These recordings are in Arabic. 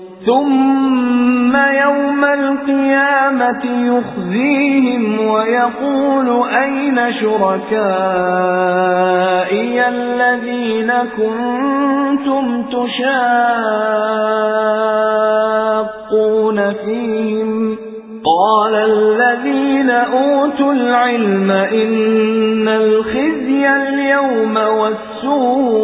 ثُمَّ يَوْمَ الْقِيَامَةِ يُخْزِيهِمْ وَيَقُولُ أَيْنَ شُرَكَائِيَ الَّذِينَ كُنتُمْ تُشَاقُّونَ فِيهِمْ قَالَ الَّذِينَ أُوتُوا الْعِلْمَ إِنَّ الْخِزْيَ الْيَوْمَ وَالسُّوءَ عَلَى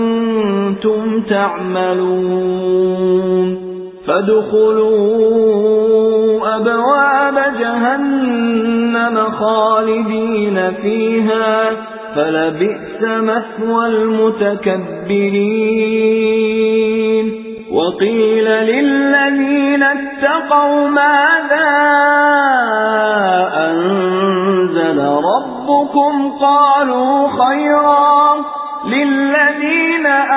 كُنتُمْ تَعْمَلُونَ فَادْخُلُوا أَبْوَابَ جَهَنَّمَ خَالِدِينَ فِيهَا فَلَبِئْسَ مَثْوَى الْمُتَكَبِّرِينَ وَقِيلَ لِلَّذِينَ اتَّقَوْا مَاذَا أَنزَلَ رَبُّكُمْ قَالُوا خَيْرًا لِلَّذِينَ